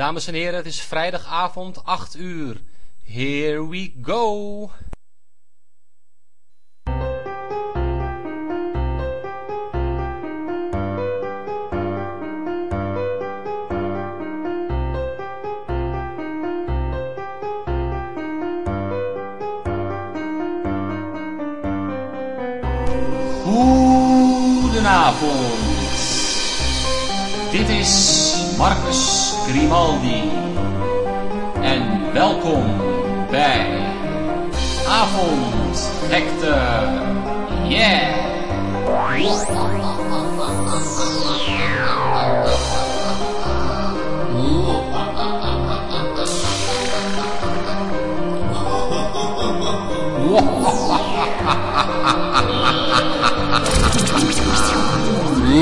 Dames en heren, het is vrijdagavond 8 uur. Here we go!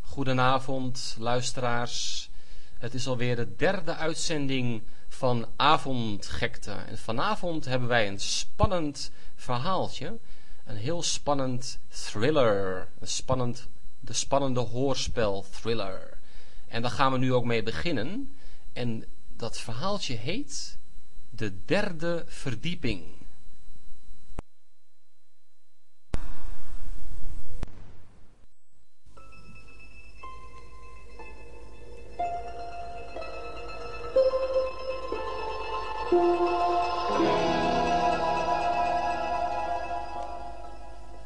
Goedenavond, luisteraars. Het is alweer de derde uitzending van Avondgekte. En vanavond hebben wij een spannend verhaaltje. Een heel spannend thriller. Een spannend, de spannende hoorspel thriller. En daar gaan we nu ook mee beginnen. En dat verhaaltje heet De Derde Verdieping.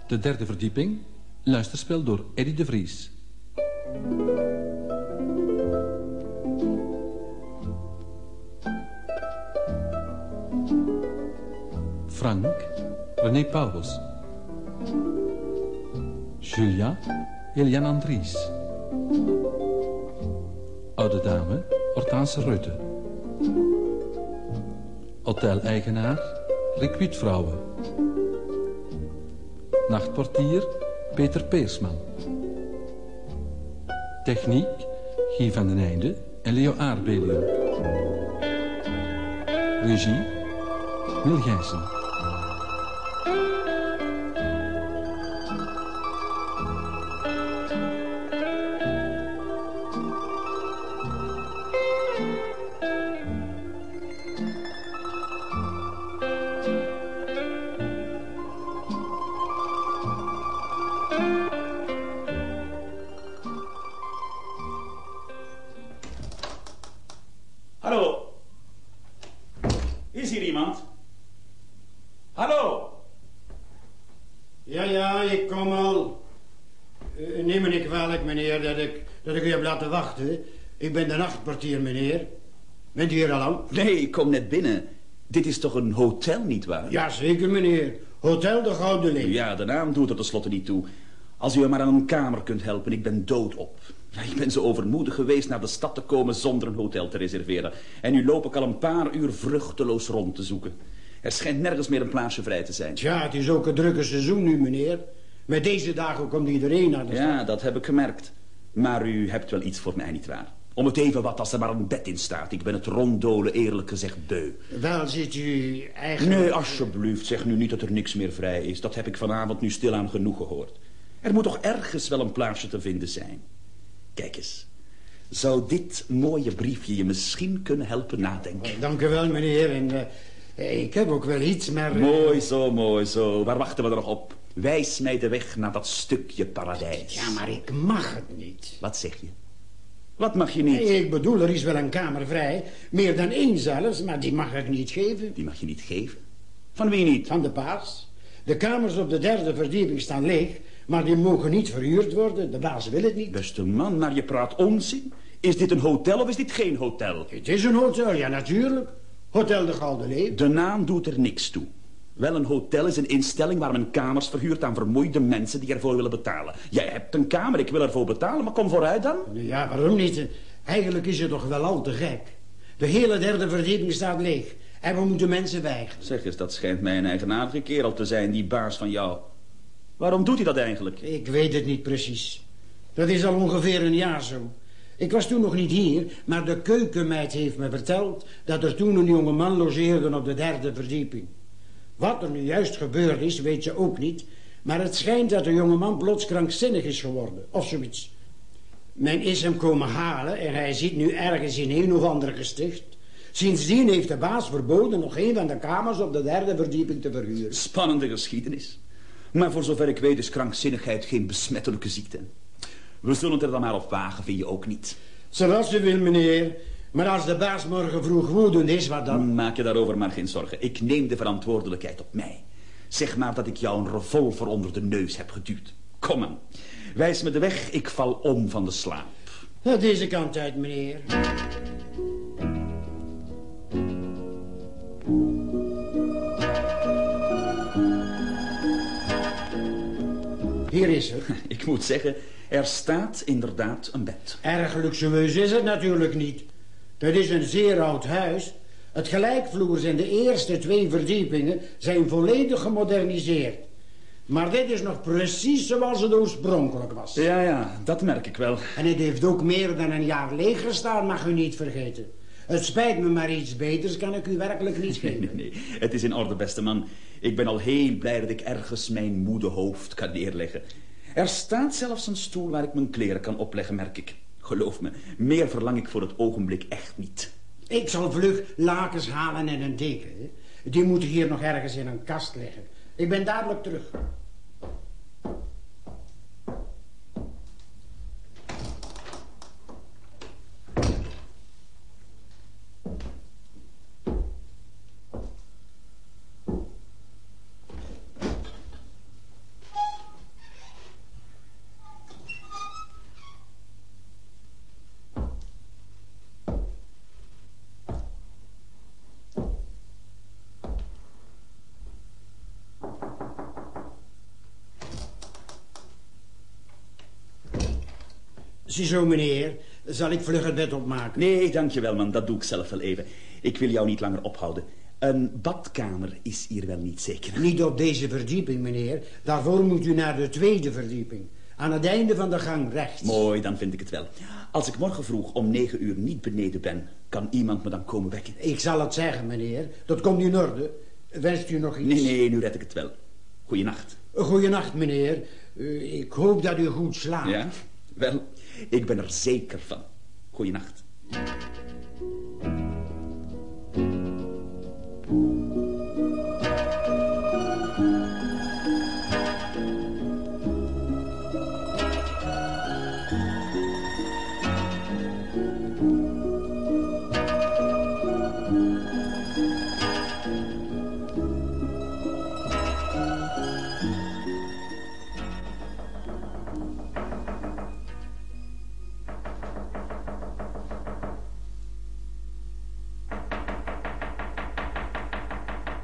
De derde verdieping, luisterspel door Eddie de Vries. Frank, René Paulus. Julia, Eliane Andries. Oude dame, Hortense Rutte. Hotel-eigenaar, Rick Wietvrouwen. Nachtportier Peter Peersman. Techniek Guy van den Einde en Leo Aardbelium. Regie Wil Gijssen. Meneer. Bent u hier al lang? Nee, ik kom net binnen. Dit is toch een hotel, nietwaar? Jazeker, meneer. Hotel de Gouden Leeuw. Ja, de naam doet er tenslotte niet toe. Als u me maar aan een kamer kunt helpen, ik ben doodop. Ja, ik ben zo overmoedig geweest naar de stad te komen zonder een hotel te reserveren. En nu loop ik al een paar uur vruchteloos rond te zoeken. Er schijnt nergens meer een plaatsje vrij te zijn. Tja, het is ook een drukke seizoen nu, meneer. Met deze dagen komt iedereen naar de stad. Ja, dat heb ik gemerkt. Maar u hebt wel iets voor mij, nietwaar? Om het even wat als er maar een bed in staat. Ik ben het ronddolen eerlijk gezegd beu. Wel zit u eigenlijk... Nee, alsjeblieft, zeg nu niet dat er niks meer vrij is. Dat heb ik vanavond nu stilaan genoeg gehoord. Er moet toch ergens wel een plaatsje te vinden zijn. Kijk eens. Zou dit mooie briefje je misschien kunnen helpen nadenken? Dank u wel, meneer. En eh, ik heb ook wel iets, maar... eh, Mooi zo, mooi zo. Waar wachten we er nog op? Wijs mij de weg naar dat stukje paradijs. Ja, maar ik mag het niet. Wat zeg je? Wat mag je niet? Nee, ik bedoel, er is wel een kamer vrij. Meer dan één zelfs, maar die mag ik niet geven. Die mag je niet geven. Van wie niet? Van de baas. De kamers op de derde verdieping staan leeg, maar die mogen niet verhuurd worden. De baas wil het niet. Beste man, maar je praat onzin. Is dit een hotel of is dit geen hotel? Het is een hotel, ja natuurlijk. Hotel de Gouden Leeuw. De naam doet er niks toe. Wel, een hotel is een instelling waar men kamers verhuurt aan vermoeide mensen die ervoor willen betalen. Jij hebt een kamer, ik wil ervoor betalen, maar kom vooruit dan. Ja, waarom niet? Eigenlijk is het toch wel al te gek. De hele derde verdieping staat leeg. En we moeten mensen weigeren. Zeg eens, dat schijnt mij een eigenaardige kerel te zijn, die baas van jou. Waarom doet hij dat eigenlijk? Ik weet het niet precies. Dat is al ongeveer een jaar zo. Ik was toen nog niet hier, maar de keukenmeid heeft me verteld dat er toen een jonge man logeerde op de derde verdieping. Wat er nu juist gebeurd is, weet je ook niet, maar het schijnt dat de jonge man plots krankzinnig is geworden, of zoiets. Men is hem komen halen en hij zit nu ergens in een of ander gesticht. Sindsdien heeft de baas verboden nog een van de kamers op de derde verdieping te verhuren. Spannende geschiedenis. Maar voor zover ik weet is krankzinnigheid geen besmettelijke ziekte. We zullen het er dan maar op wagen, vind je ook niet? Zoals u wil, meneer. Maar als de baas morgen vroeg woedend is, wat dan? Maak je daarover maar geen zorgen. Ik neem de verantwoordelijkheid op mij. Zeg maar dat ik jou een revolver onder de neus heb geduwd. Kom aan. Wijs me de weg, ik val om van de slaap. Deze kant uit, meneer. Hier is het. Ik moet zeggen, er staat inderdaad een bed. Erg luxueus is het natuurlijk niet. Het is een zeer oud huis. Het gelijkvloers en de eerste twee verdiepingen zijn volledig gemoderniseerd. Maar dit is nog precies zoals het oorspronkelijk was. Ja, ja, dat merk ik wel. En het heeft ook meer dan een jaar leeg gestaan, mag u niet vergeten. Het spijt me, maar iets beters kan ik u werkelijk niet geven. Nee, nee, nee. Het is in orde, beste man. Ik ben al heel blij dat ik ergens mijn moede hoofd kan neerleggen. Er staat zelfs een stoel waar ik mijn kleren kan opleggen, merk ik. Geloof me, meer verlang ik voor het ogenblik echt niet. Ik zal vlug lakens halen en een deken. Die moeten hier nog ergens in een kast liggen. Ik ben dadelijk terug. Ziezo, meneer. Zal ik vlug het bed opmaken? Nee, dankjewel, man. Dat doe ik zelf wel even. Ik wil jou niet langer ophouden. Een badkamer is hier wel niet zeker. Niet op deze verdieping, meneer. Daarvoor moet u naar de tweede verdieping. Aan het einde van de gang rechts. Mooi, dan vind ik het wel. Als ik morgen vroeg om negen uur niet beneden ben, kan iemand me dan komen wekken? Ik zal het zeggen, meneer. Dat komt in orde. Wenst u nog iets? Nee, nee, nu red ik het wel. Goeienacht. Goeienacht, meneer. Eh, ik hoop dat u goed slaapt. Ja? Wel, ik ben er zeker van. Goeienacht.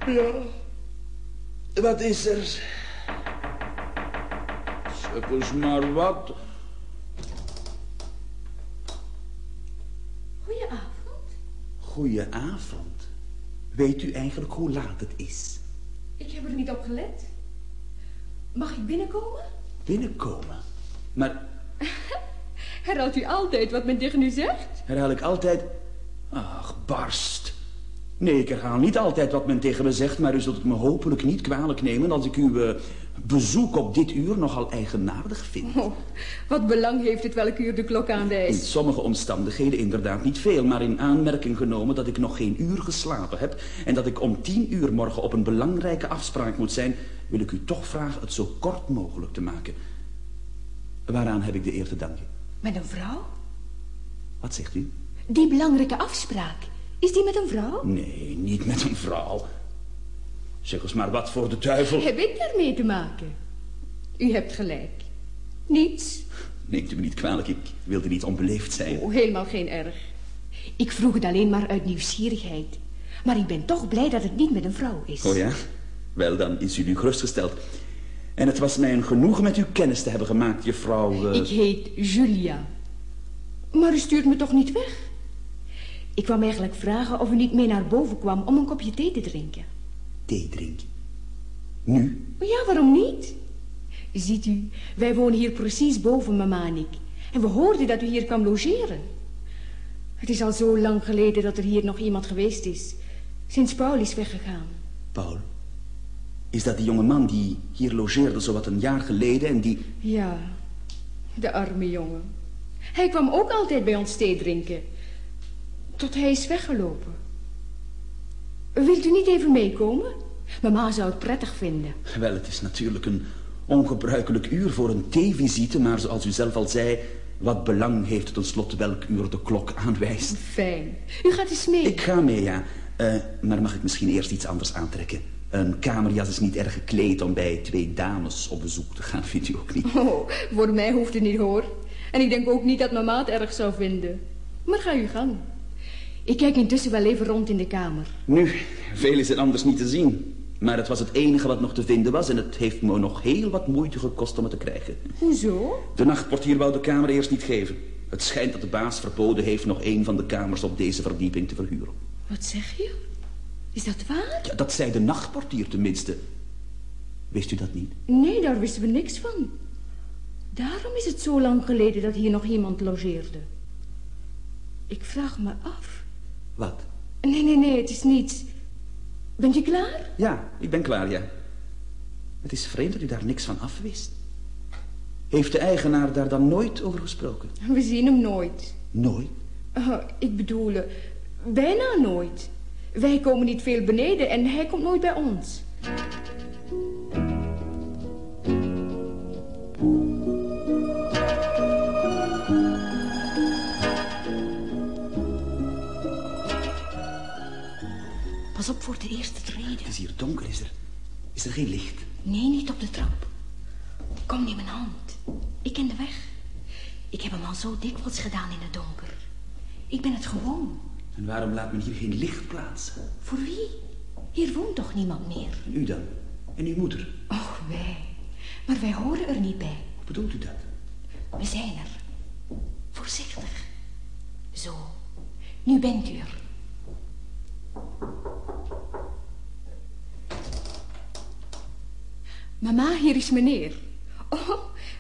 Ja, wat is er? Zeg eens maar wat. Goedenavond. Goedenavond. Weet u eigenlijk hoe laat het is? Ik heb er niet op gelet. Mag ik binnenkomen? Binnenkomen. Maar Herhaalt u altijd wat men tegen u zegt? herhaal ik altijd... Ach, barst. Nee, ik herhaal niet altijd wat men tegen me zegt... maar u zult het me hopelijk niet kwalijk nemen... als ik uw eh, bezoek op dit uur nogal eigenaardig vind. Oh, wat belang heeft het welk uur de klok In aanwijst? sommige omstandigheden inderdaad niet veel... maar in aanmerking genomen dat ik nog geen uur geslapen heb... en dat ik om tien uur morgen op een belangrijke afspraak moet zijn... wil ik u toch vragen het zo kort mogelijk te maken. Waaraan heb ik de eer te danken? Met een vrouw? Wat zegt u? Die belangrijke afspraak. Is die met een vrouw? Nee, niet met een vrouw. Zeg eens maar wat voor de duivel. Heb ik daarmee te maken? U hebt gelijk. Niets? Neemt u me niet kwalijk, ik wilde niet onbeleefd zijn. Oh, helemaal geen erg. Ik vroeg het alleen maar uit nieuwsgierigheid. Maar ik ben toch blij dat het niet met een vrouw is. Oh ja? Wel, dan is u nu gerustgesteld. En het was mij een genoegen met u kennis te hebben gemaakt, juffrouw... eh, Ik heet Julia. Maar u stuurt me toch niet weg? Ik kwam eigenlijk vragen of u niet mee naar boven kwam om een kopje thee te drinken. Thee drinken. Nu? Ja, waarom niet? Ziet u, wij wonen hier precies boven mama en ik. En we hoorden dat u hier kwam logeren. Het is al zo lang geleden dat er hier nog iemand geweest is. Sinds Paul is weggegaan. Paul? Is dat die jonge man die hier logeerde zowat een jaar geleden en die... Ja, de arme jongen. Hij kwam ook altijd bij ons thee drinken. Tot hij is weggelopen. Wilt u niet even meekomen? Mama zou het prettig vinden. Wel, het is natuurlijk een ongebruikelijk uur voor een theevisite, maar zoals u zelf al zei, wat belang heeft het tenslotte welk uur de klok aanwijst? Fijn. U gaat eens mee. Ik ga mee, ja. Uh, maar mag ik misschien eerst iets anders aantrekken? Een kamerjas is niet erg gekleed om bij twee dames op bezoek te gaan, vindt u ook niet? Oh, voor mij hoeft het niet, hoor. En ik denk ook niet dat mama het erg zou vinden. Maar ga u gang. Ik kijk intussen wel even rond in de kamer. Nu, veel is er anders niet te zien. Maar het was het enige wat nog te vinden was... en het heeft me nog heel wat moeite gekost om het te krijgen. Hoezo? De nachtportier wou de kamer eerst niet geven. Het schijnt dat de baas verboden heeft nog een van de kamers op deze verdieping te verhuren. Wat zeg je? Is dat waar? Ja, dat zei de nachtportier tenminste. Wist u dat niet? Nee, daar wisten we niks van. Daarom is het zo lang geleden dat hier nog iemand logeerde. Ik vraag me af. Wat? Nee, nee, nee, het is niets. Bent u klaar? Ja, ik ben klaar, ja. Het is vreemd dat u daar niks van af wist. Heeft de eigenaar daar dan nooit over gesproken? We zien hem nooit. Nooit? Uh, ik bedoel, eh, bijna nooit. Wij komen niet veel beneden en hij komt nooit bij ons. Pas op voor de eerste treden. Het is hier donker, is er, is er geen licht? Nee, niet op de trap. Kom, neem mijn hand. Ik ken de weg. Ik heb hem al zo dikwijls gedaan in het donker. Ik ben het gewoon. En waarom laat men hier geen licht plaatsen? Voor wie? Hier woont toch niemand meer? En u dan? En uw moeder? Och, wij. Maar wij horen er niet bij. Hoe bedoelt u dat? We zijn er. Voorzichtig. Zo. Nu bent u er. Mama, hier is meneer. Oh,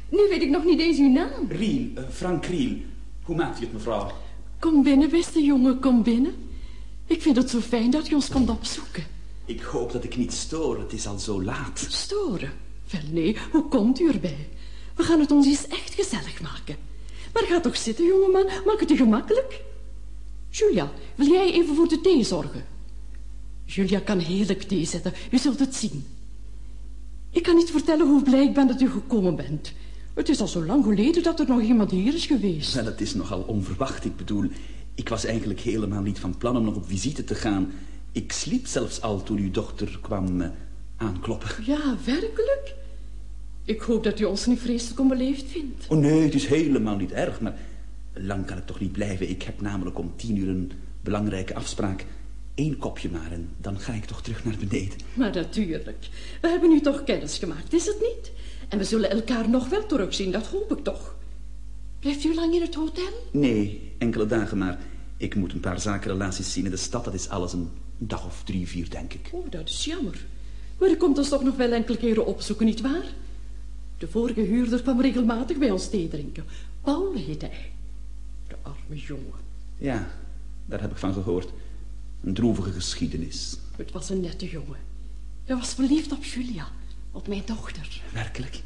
nu weet ik nog niet eens uw naam. Riel, uh, Frank Riel. Hoe maakt u het, mevrouw? Kom binnen, beste jongen, kom binnen. Ik vind het zo fijn dat je ons komt opzoeken. Ik hoop dat ik niet stoor, het is al zo laat. Storen? Wel nee, hoe komt u erbij? We gaan het ons eens echt gezellig maken. Maar ga toch zitten, jongeman, maak het je gemakkelijk. Julia, wil jij even voor de thee zorgen? Julia kan heerlijk thee zetten, u zult het zien. Ik kan niet vertellen hoe blij ik ben dat u gekomen bent. Het is al zo lang geleden dat er nog iemand hier is geweest. Wel, het is nogal onverwacht. Ik bedoel, ik was eigenlijk helemaal niet van plan om nog op visite te gaan. Ik sliep zelfs al toen uw dochter kwam uh, aankloppen. Ja, werkelijk? Ik hoop dat u ons niet vreselijk onbeleefd vindt. Oh nee, het is helemaal niet erg, maar lang kan ik toch niet blijven. Ik heb namelijk om tien uur een belangrijke afspraak. Eén kopje maar en dan ga ik toch terug naar beneden. Maar natuurlijk. We hebben nu toch kennis gemaakt, is het niet? En we zullen elkaar nog wel terugzien, dat hoop ik toch. Blijft u lang in het hotel? Nee, enkele dagen maar. Ik moet een paar zakenrelaties zien in de stad. Dat is alles een dag of drie, vier, denk ik. Oh, dat is jammer. Maar u komt ons toch nog wel enkele keren opzoeken, nietwaar? De vorige huurder kwam regelmatig bij ons thee drinken. Paul heette hij. Arme jongen. Ja, daar heb ik van gehoord. Een droevige geschiedenis. Het was een nette jongen. Hij was verliefd op Julia, op mijn dochter. Werkelijk?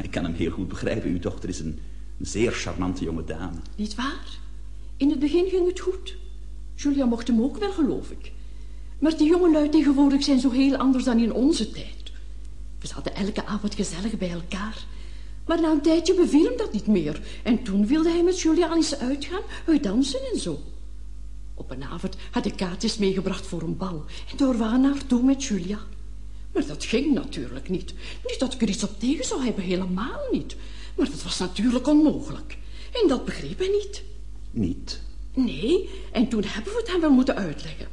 Ik kan hem heel goed begrijpen. Uw dochter is een, een zeer charmante jonge dame. Niet waar? In het begin ging het goed. Julia mocht hem ook wel, geloof ik. Maar die jongelui tegenwoordig zijn zo heel anders dan in onze tijd. We zaten elke avond gezellig bij elkaar. Maar na een tijdje beviel hem dat niet meer. En toen wilde hij met Julia eens uitgaan, uit dansen en zo. Op een avond had ik kaartjes meegebracht voor een bal. En daar waren naartoe met Julia. Maar dat ging natuurlijk niet. Niet dat ik er iets op tegen zou hebben, helemaal niet. Maar dat was natuurlijk onmogelijk. En dat begreep hij niet. Niet? Nee, en toen hebben we het hem wel moeten uitleggen.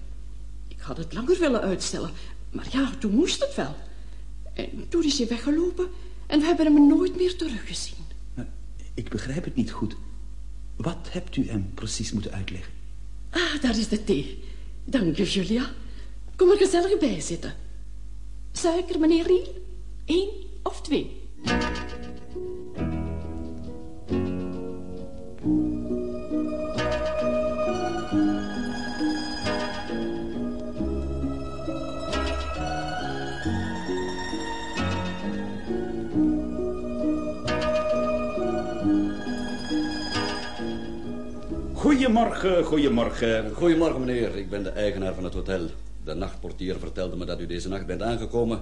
Ik had het langer willen uitstellen, maar ja, toen moest het wel. En toen is hij weggelopen en we hebben hem nooit meer teruggezien. Ik begrijp het niet goed. Wat hebt u hem precies moeten uitleggen? Ah, daar is de thee. Dank je, Julia. Kom er gezellig bij zitten. Suiker, meneer Riel? Eén of twee? Goedemorgen, goedemorgen. Goedemorgen, meneer. Ik ben de eigenaar van het hotel. De nachtportier vertelde me dat u deze nacht bent aangekomen.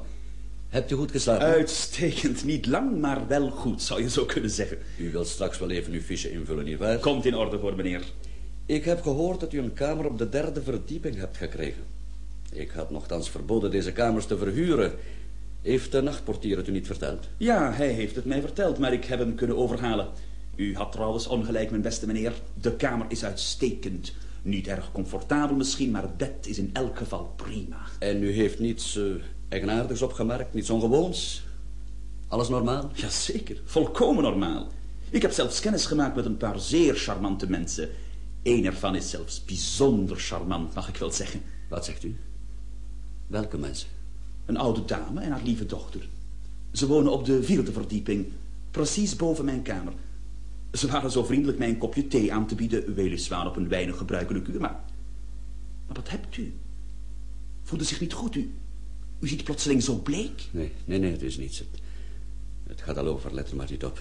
Hebt u goed geslapen? Uitstekend. Niet lang, maar wel goed, zou je zo kunnen zeggen. U wilt straks wel even uw fiche invullen, nietwaar? Komt in orde voor meneer. Ik heb gehoord dat u een kamer op de derde verdieping hebt gekregen. Ik had nogthans verboden deze kamers te verhuren. Heeft de nachtportier het u niet verteld? Ja, hij heeft het mij verteld, maar ik heb hem kunnen overhalen. U had trouwens ongelijk, mijn beste meneer. De kamer is uitstekend. Niet erg comfortabel misschien, maar het bed is in elk geval prima. En u heeft niets uh, eigenaardigs opgemerkt, niets ongewoons? Alles normaal? Jazeker, volkomen normaal. Ik heb zelfs kennis gemaakt met een paar zeer charmante mensen. Eén ervan is zelfs bijzonder charmant, mag ik wel zeggen. Wat zegt u? Welke mensen? Een oude dame en haar lieve dochter. Ze wonen op de vierde verdieping, precies boven mijn kamer. Ze waren zo vriendelijk mij een kopje thee aan te bieden, weliswaar op een weinig gebruikelijk uur, maar... Maar wat hebt u? Voelde zich niet goed, u? U ziet plotseling zo bleek. Nee, nee, nee, het is niets. Het, het gaat al over, let er maar niet op.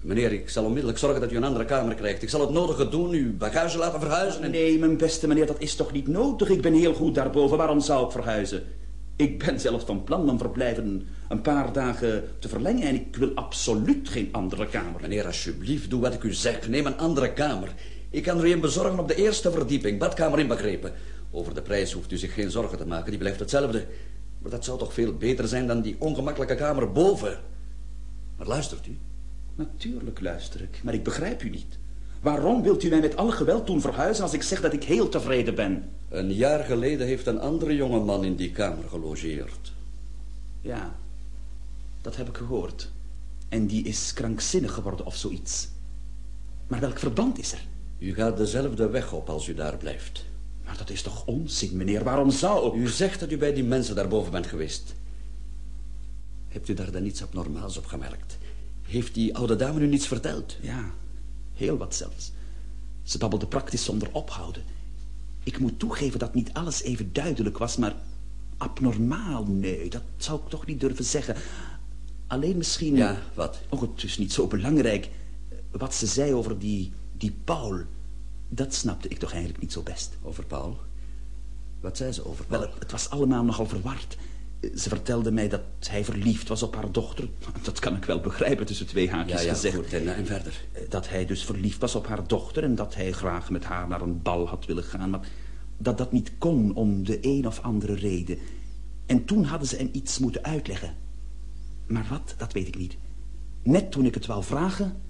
Meneer, ik zal onmiddellijk zorgen dat u een andere kamer krijgt. Ik zal het nodige doen, uw bagage laten verhuizen en... Nee, mijn beste meneer, dat is toch niet nodig? Ik ben heel goed daarboven. Waarom zou ik verhuizen? Ik ben zelfs van plan mijn verblijven een paar dagen te verlengen... en ik wil absoluut geen andere kamer. Meneer, alsjeblieft, doe wat ik u zeg. Neem een andere kamer. Ik kan er een bezorgen op de eerste verdieping, badkamer inbegrepen. Over de prijs hoeft u zich geen zorgen te maken, die blijft hetzelfde. Maar dat zou toch veel beter zijn dan die ongemakkelijke kamer boven. Maar luistert u? Natuurlijk luister ik, maar ik begrijp u niet. Waarom wilt u mij met alle geweld doen verhuizen als ik zeg dat ik heel tevreden ben? Een jaar geleden heeft een andere jongeman in die kamer gelogeerd. Ja, dat heb ik gehoord. En die is krankzinnig geworden of zoiets. Maar welk verband is er? U gaat dezelfde weg op als u daar blijft. Maar dat is toch onzin, meneer? Waarom zou U zegt dat u bij die mensen daarboven bent geweest. Hebt u daar dan niets abnormaals op gemerkt? Heeft die oude dame u niets verteld? Ja, heel wat zelfs. Ze babbelde praktisch zonder ophouden. Ik moet toegeven dat niet alles even duidelijk was, maar abnormaal, nee, dat zou ik toch niet durven zeggen. Alleen misschien... Ja, wat? Oh, het is niet zo belangrijk. Wat ze zei over die, die Paul, dat snapte ik toch eigenlijk niet zo best. Over Paul? Wat zei ze over Paul? Wel, het, het was allemaal nogal verward. Ze vertelde mij dat hij verliefd was op haar dochter. Dat kan ik wel begrijpen tussen twee haakjes ja, ja, gezegd. Goed, en, en verder? Dat hij dus verliefd was op haar dochter... en dat hij graag met haar naar een bal had willen gaan... maar dat dat niet kon om de een of andere reden. En toen hadden ze hem iets moeten uitleggen. Maar wat, dat weet ik niet. Net toen ik het wou vragen,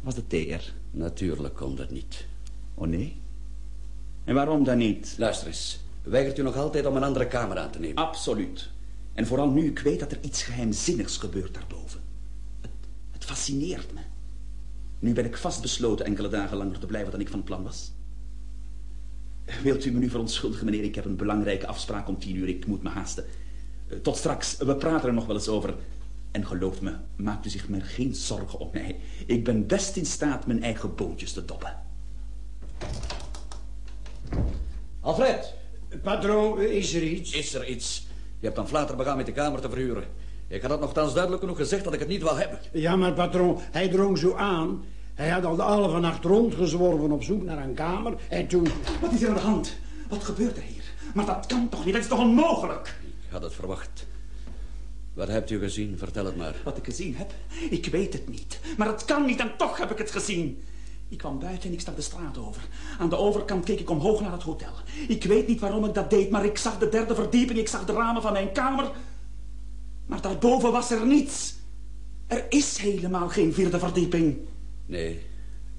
was de TR. Natuurlijk kon dat niet. Oh nee? En waarom dan niet? Luister eens. Weigert u nog altijd om een andere kamer aan te nemen? Absoluut. En vooral nu ik weet dat er iets geheimzinnigs gebeurt daarboven. Het, het fascineert me. Nu ben ik vastbesloten enkele dagen langer te blijven dan ik van plan was. Wilt u me nu verontschuldigen, meneer? Ik heb een belangrijke afspraak om tien uur. Ik moet me haasten. Eh, Tot straks. We praten er nog wel eens over. En geloof me, maakt u zich maar geen zorgen om mij. Ik ben best in staat mijn eigen boontjes te doppen. Alfred! Patroon, is er iets? Is er iets? Je hebt dan flater begaan met de kamer te verhuren. Ik had het nogthans duidelijk genoeg gezegd dat ik het niet wil hebben. Ja, maar patroon, hij drong zo aan. Hij had al de halve nacht rondgezworven op zoek naar een kamer. En toen... Wat is er aan de hand? Wat gebeurt er hier? Maar dat kan toch niet? Dat is toch onmogelijk? Ik had het verwacht. Wat hebt u gezien? Vertel het maar. Wat ik gezien heb? Ik weet het niet. Maar het kan niet en toch heb ik het gezien. Ik kwam buiten en ik stak de straat over. Aan de overkant keek ik omhoog naar het hotel. Ik weet niet waarom ik dat deed, maar ik zag de derde verdieping. Ik zag de ramen van mijn kamer. Maar daarboven was er niets. Er is helemaal geen vierde verdieping. Nee,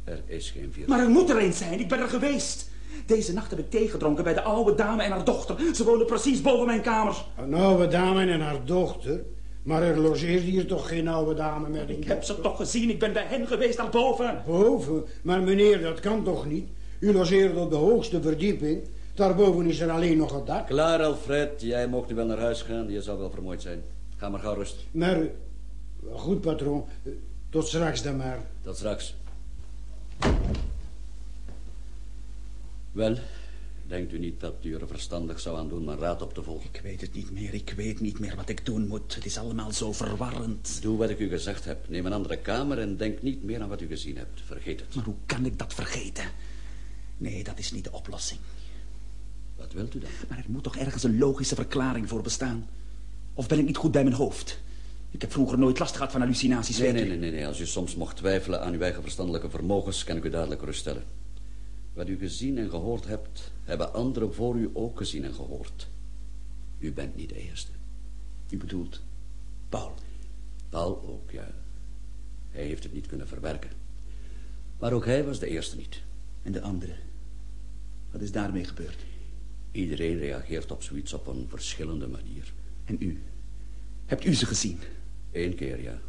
er is geen vierde. Maar er moet er een zijn. Ik ben er geweest. Deze nacht heb ik thee gedronken bij de oude dame en haar dochter. Ze wonen precies boven mijn kamer. Een oude dame en haar dochter? Maar er logeert hier toch geen oude dame met een Ik heb ze toch gezien. Ik ben bij hen geweest daarboven. Boven? Maar meneer, dat kan toch niet? U logeert op de hoogste verdieping. Daarboven is er alleen nog het dak. Klaar, Alfred. Jij mocht nu wel naar huis gaan. Je zal wel vermoeid zijn. Ga maar gauw rusten. Maar, goed patroon, tot straks dan maar. Tot straks. Wel, Denkt u niet dat u er verstandig zou aan doen mijn raad op te volgen? Ik weet het niet meer. Ik weet niet meer wat ik doen moet. Het is allemaal zo verwarrend. Doe wat ik u gezegd heb. Neem een andere kamer en denk niet meer aan wat u gezien hebt. Vergeet het. Maar hoe kan ik dat vergeten? Nee, dat is niet de oplossing. Wat wilt u dan? Maar er moet toch ergens een logische verklaring voor bestaan? Of ben ik niet goed bij mijn hoofd? Ik heb vroeger nooit last gehad van hallucinaties, Nee, nee, nee, nee. Als u soms mocht twijfelen aan uw eigen verstandelijke vermogens, kan ik u dadelijk geruststellen. Wat u gezien en gehoord hebt, hebben anderen voor u ook gezien en gehoord. U bent niet de eerste. U bedoelt Paul. Paul ook, ja. Hij heeft het niet kunnen verwerken. Maar ook hij was de eerste niet. En de andere? Wat is daarmee gebeurd? Iedereen reageert op zoiets op een verschillende manier. En u? Hebt u ze gezien? Eén keer, ja.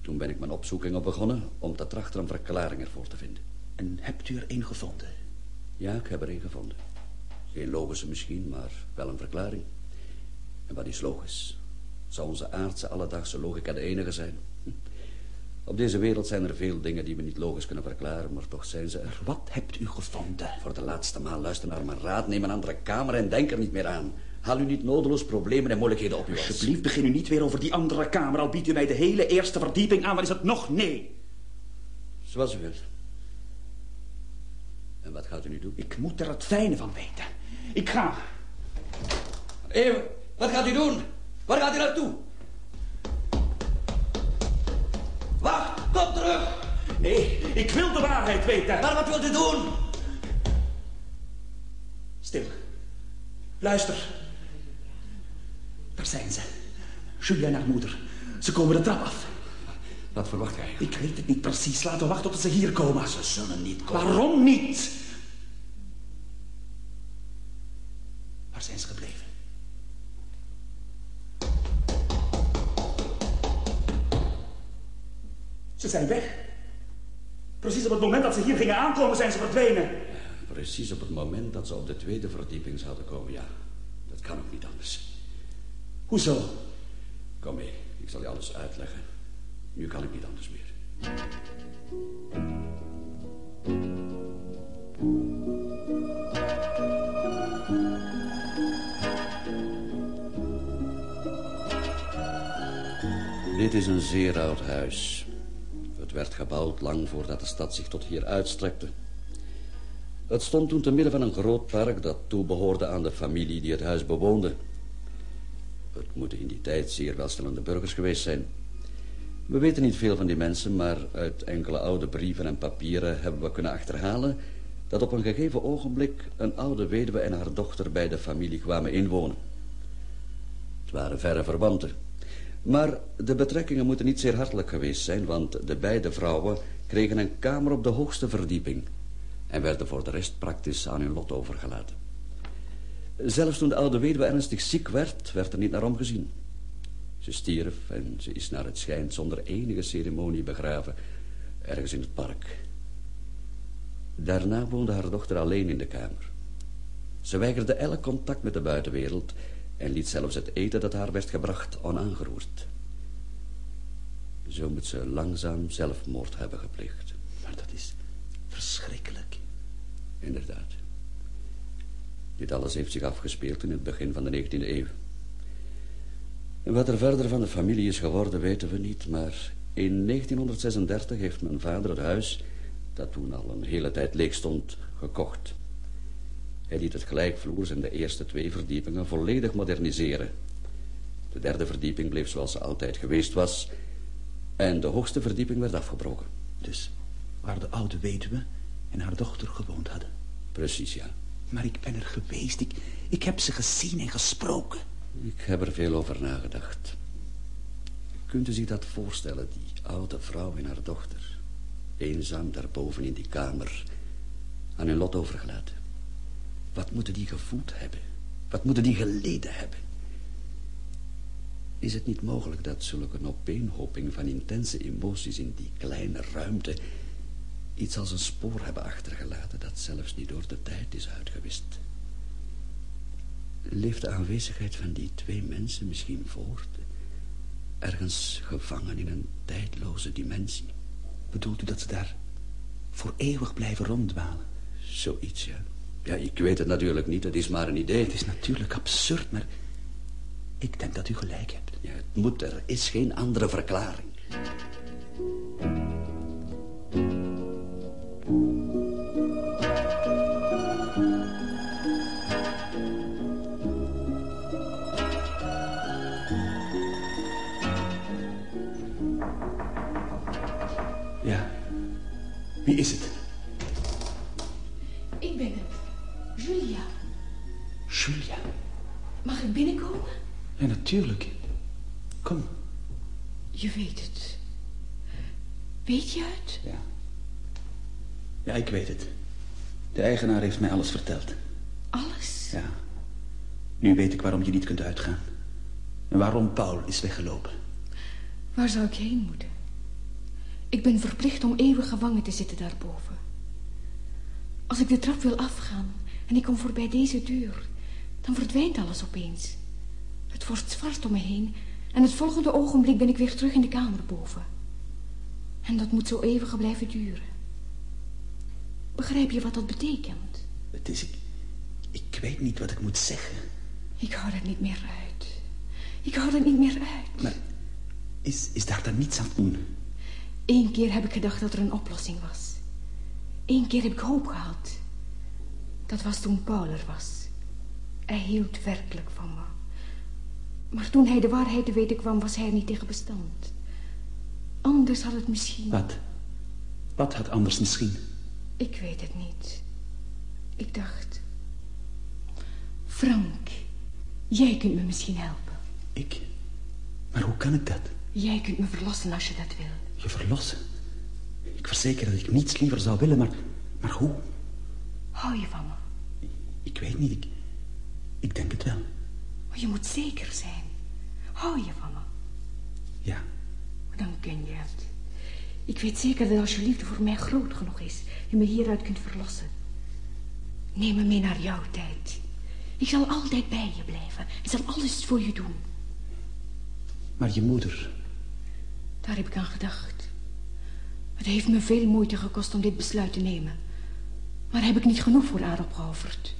Toen ben ik mijn opzoekingen begonnen om te trachten een verklaring ervoor te vinden. En hebt u er een gevonden? Ja, ik heb er een gevonden. Geen logische misschien, maar wel een verklaring. En wat is logisch? Zou onze aardse alledaagse logica de enige zijn? Hm. Op deze wereld zijn er veel dingen die we niet logisch kunnen verklaren, maar toch zijn ze er. Wat hebt u gevonden? Voor de laatste maal luister naar mijn raad, neem een andere kamer en denk er niet meer aan. Haal u niet nodeloos problemen en moeilijkheden op hals. Alsjeblieft, begin u niet weer over die andere kamer. Al biedt u mij de hele eerste verdieping aan, dan is het nog nee. Zoals u wilt. En wat gaat u nu doen? Ik moet er het fijne van weten. Ik ga. Even, wat gaat u doen? Waar gaat u naartoe? Wacht, kom terug! Nee, ik wil de waarheid weten. Maar wat wilt u doen? Stil. Luister. Daar zijn ze. Julia en haar moeder. Ze komen de trap af. Wat verwacht jij? Ik weet het niet precies. Laten we wachten tot ze hier komen. Ze zullen niet komen. Waarom niet? Waar zijn ze gebleven? Ze zijn weg. Precies op het moment dat ze hier gingen aankomen zijn ze verdwenen. Precies op het moment dat ze op de tweede verdieping zouden komen, ja. Dat kan ook niet anders. Hoezo? Kom mee, ik zal je alles uitleggen. Nu kan ik niet anders meer. Dit is een zeer oud huis. Het werd gebouwd lang voordat de stad zich tot hier uitstrekte. Het stond toen te midden van een groot park dat toebehoorde aan de familie die het huis bewoonde. Het moeten in die tijd zeer welstellende burgers geweest zijn. We weten niet veel van die mensen, maar uit enkele oude brieven en papieren hebben we kunnen achterhalen dat op een gegeven ogenblik een oude weduwe en haar dochter bij de familie kwamen inwonen. Het waren verre verwanten. Maar de betrekkingen moeten niet zeer hartelijk geweest zijn, want de beide vrouwen kregen een kamer op de hoogste verdieping en werden voor de rest praktisch aan hun lot overgelaten. Zelfs toen de oude weduwe ernstig ziek werd, werd er niet naar omgezien. Ze stierf en ze is naar het schijnt zonder enige ceremonie begraven, ergens in het park. Daarna woonde haar dochter alleen in de kamer. Ze weigerde elk contact met de buitenwereld en liet zelfs het eten dat haar werd gebracht onaangeroerd. Zo moet ze langzaam zelfmoord hebben gepleegd. Maar dat is verschrikkelijk. Inderdaad. Dit alles heeft zich afgespeeld in het begin van de 19e eeuw. Wat er verder van de familie is geworden, weten we niet, maar in 1936 heeft mijn vader het huis, dat toen al een hele tijd leeg stond, gekocht. Hij liet het gelijkvloers en de eerste twee verdiepingen volledig moderniseren. De derde verdieping bleef zoals ze altijd geweest was en de hoogste verdieping werd afgebroken. Dus waar de oude weduwe en haar dochter gewoond hadden. Precies, ja. Maar ik ben er geweest. Ik, ik heb ze gezien en gesproken. Ik heb er veel over nagedacht. Kunt u zich dat voorstellen, die oude vrouw en haar dochter? Eenzaam daarboven in die kamer, aan hun lot overgelaten. Wat moeten die gevoeld hebben? Wat moeten die geleden hebben? Is het niet mogelijk dat zulke een opeenhoping van intense emoties in die kleine ruimte iets als een spoor hebben achtergelaten dat zelfs niet door de tijd is uitgewist? Leeft de aanwezigheid van die twee mensen misschien voort? Ergens gevangen in een tijdloze dimensie? Bedoelt u dat ze daar voor eeuwig blijven ronddwalen? Zoiets, ja. Ja, ik weet het natuurlijk niet. Het is maar een idee. Het is natuurlijk absurd, maar ik denk dat u gelijk hebt. Ja, het moet. Er is geen andere verklaring. Wie is het? Ik ben het. Julia. Julia. Mag ik binnenkomen? Ja, natuurlijk. Kom. Je weet het. Weet je het? Ja. Ja, ik weet het. De eigenaar heeft mij alles verteld. Alles? Ja. Nu weet ik waarom je niet kunt uitgaan. En waarom Paul is weggelopen. Waar zou ik heen moeten? Ik ben verplicht om eeuwig gevangen te zitten daarboven. Als ik de trap wil afgaan en ik kom voorbij deze deur, dan verdwijnt alles opeens. Het wordt zwart om me heen en het volgende ogenblik ben ik weer terug in de kamer boven. En dat moet zo eeuwig blijven duren. Begrijp je wat dat betekent? Het is... Ik, ik weet niet wat ik moet zeggen. Ik hou er niet meer uit. Ik hou er niet meer uit. Maar is, is daar dan niets aan te doen? Eén keer heb ik gedacht dat er een oplossing was. Eén keer heb ik hoop gehad. Dat was toen Paul er was. Hij hield werkelijk van me. Maar toen hij de waarheid te weten kwam, was hij er niet tegen bestand. Anders had het misschien... Wat? Wat had anders misschien? Ik weet het niet. Ik dacht... Frank, jij kunt me misschien helpen. Ik? Maar hoe kan ik dat? Jij kunt me verlossen als je dat wil. Je verlossen? Ik verzeker dat ik niets liever zou willen, maar, maar hoe? Hou je van me? Ik weet niet, ik, ik denk het wel. Maar je moet zeker zijn. Hou je van me? Ja. Dan kun je het. Ik weet zeker dat als je liefde voor mij groot genoeg is, je me hieruit kunt verlossen. Neem me mee naar jouw tijd. Ik zal altijd bij je blijven en zal alles voor je doen. Maar je moeder... Daar heb ik aan gedacht. Het heeft me veel moeite gekost om dit besluit te nemen. Maar heb ik niet genoeg voor haar opgeofferd.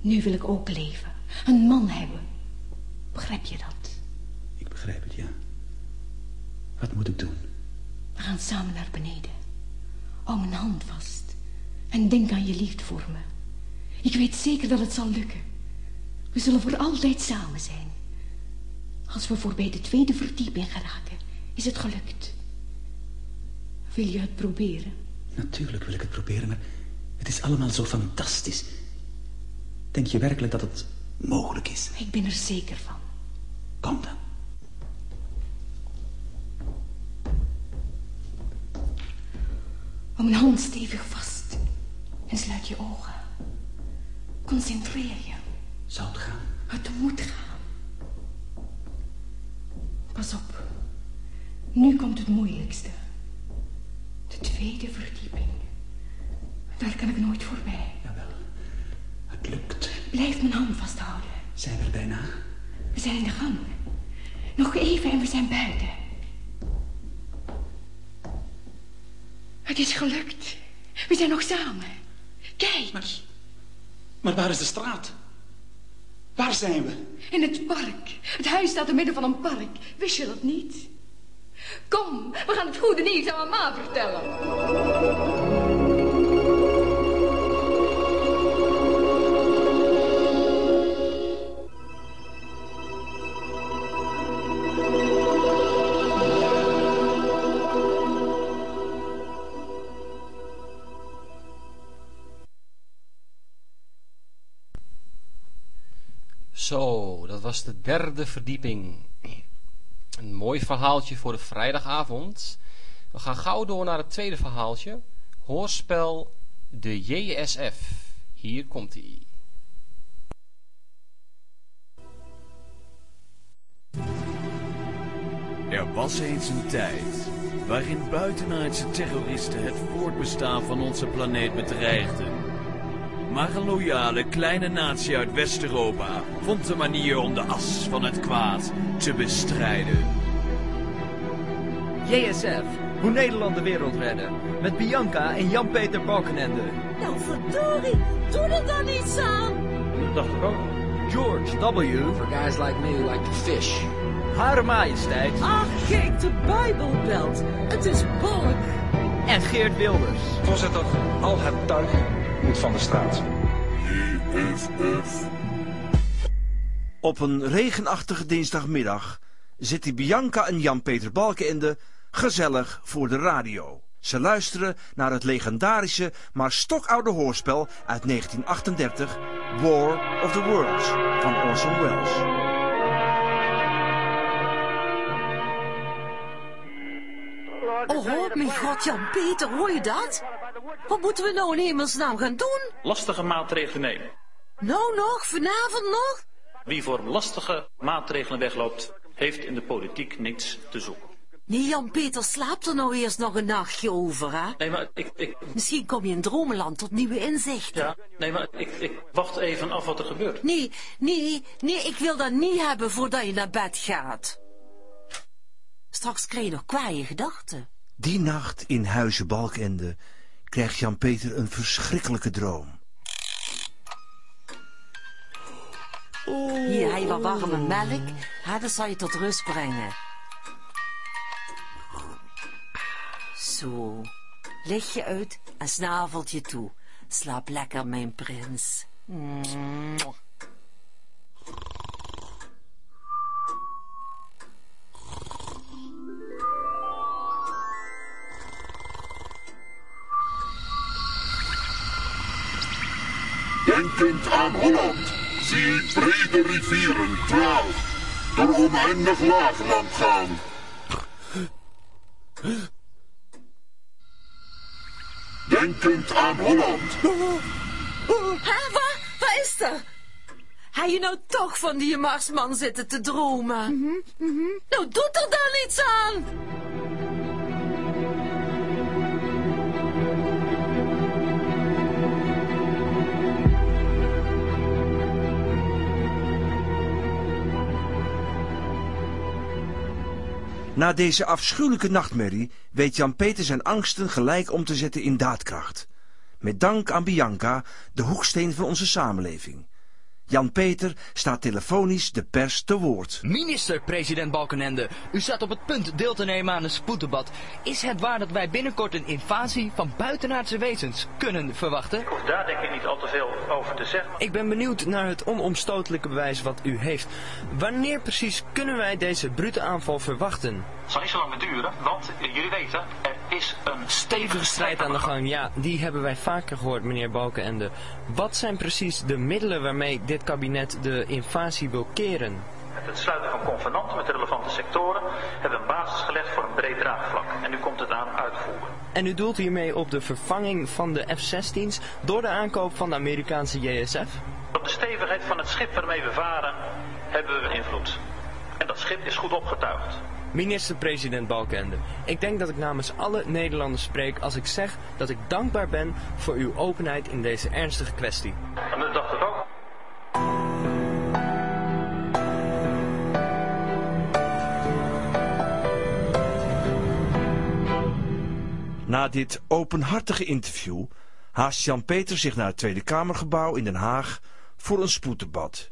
Nu wil ik ook leven. Een man hebben. Begrijp je dat? Ik begrijp het, ja. Wat moet ik doen? We gaan samen naar beneden. Hou mijn hand vast. En denk aan je liefde voor me. Ik weet zeker dat het zal lukken. We zullen voor altijd samen zijn. Als we voorbij de tweede verdieping geraken, is het gelukt. Wil je het proberen? Natuurlijk wil ik het proberen, maar het is allemaal zo fantastisch. Denk je werkelijk dat het mogelijk is? Ik ben er zeker van. Kom dan. Hou mijn hand stevig vast en sluit je ogen. Concentreer je. Zou het gaan? Het moet gaan. Pas op. Nu komt het moeilijkste. De tweede verdieping. Daar kan ik nooit voorbij. Jawel. Het lukt. Blijf mijn hand vasthouden. Zijn we er bijna? We zijn in de gang. Nog even en we zijn buiten. Het is gelukt. We zijn nog samen. Kijk. Maar, maar waar is de straat? Waar zijn we? In het park. Het huis staat in midden van een park. Wist je dat niet? Kom, we gaan het goede nieuws aan mama vertellen. Zo, dat was de derde verdieping. Een mooi verhaaltje voor de vrijdagavond. We gaan gauw door naar het tweede verhaaltje. Hoorspel De JSF. Hier komt hij. Er was eens een tijd waarin buitenaardse terroristen het voortbestaan van onze planeet bedreigden. Maar een loyale kleine natie uit West-Europa vond de manier om de as van het kwaad te bestrijden. JSF, hoe Nederland de wereld redde. Met Bianca en Jan-Peter Balkenende. Nou verdorie, doe er dan iets aan. Dat dacht ik ook. George W. For guys like me like to fish. Hare Majesteit. Ach, kijk, de Bijbelbelt. Het is Bolk. En Geert Wilders. Voorzitter, al het tuig moet van de straat. Op een regenachtige dinsdagmiddag zitten Bianca en Jan-Peter Balkenende gezellig voor de radio. Ze luisteren naar het legendarische, maar stokoude hoorspel uit 1938, War of the Worlds van Orson Welles. Oh, oh, mijn god, Jan-Peter, hoor je dat? Wat moeten we nou in hemelsnaam gaan doen? Lastige maatregelen nemen. Nou nog, vanavond nog? Wie voor lastige maatregelen wegloopt, heeft in de politiek niets te zoeken. Nee, Jan-Peter slaapt er nou eerst nog een nachtje over, hè? Nee, maar ik... ik... Misschien kom je in dromenland tot nieuwe inzichten. Ja, nee, maar ik, ik wacht even af wat er gebeurt. Nee, nee, nee, ik wil dat niet hebben voordat je naar bed gaat. Straks krijg je nog kwaaie gedachten. Die nacht in Huizen Balkende krijgt Jan-Peter een verschrikkelijke droom. Hier, hij wat warme melk. Dat zal je tot rust brengen. Zo. Lig je uit en snavelt je toe. Slaap lekker, mijn prins. Denkend aan Holland, zie brede rivieren twaalf door oneindig laagland gaan. Denkend aan Holland. Hé, wat? Wat is er? Heb je nou toch van die Marsman zitten te dromen? Nou, doe er dan iets aan! Na deze afschuwelijke nachtmerrie weet Jan-Peter zijn angsten gelijk om te zetten in daadkracht. Met dank aan Bianca, de hoeksteen van onze samenleving. Jan-Peter staat telefonisch de pers te woord. Minister-president Balkenende, u staat op het punt deel te nemen aan een spoeddebat. Is het waar dat wij binnenkort een invasie van buitenaardse wezens kunnen verwachten? Ik hoef daar denk ik niet al te veel over te zeggen. Ik ben benieuwd naar het onomstotelijke bewijs wat u heeft. Wanneer precies kunnen wij deze brute aanval verwachten? Het zal niet zo lang meer duren, want jullie weten, er is een Stevige strijd aan de gang, ja, die hebben wij vaker gehoord, meneer Balkenende. Wat zijn precies de middelen waarmee dit kabinet de invasie wil keren? Met het sluiten van convenanten met de relevante sectoren hebben we een basis gelegd voor een breed draagvlak. En nu komt het aan uitvoeren. En u doelt hiermee op de vervanging van de F-16's door de aankoop van de Amerikaanse JSF? Op de stevigheid van het schip waarmee we varen hebben we invloed. En dat schip is goed opgetuigd. Minister-president Balkenende, ik denk dat ik namens alle Nederlanders spreek als ik zeg dat ik dankbaar ben voor uw openheid in deze ernstige kwestie. En dat dacht ik ook. Na dit openhartige interview haast Jan-Peter zich naar het Tweede Kamergebouw in Den Haag voor een spoeddebat.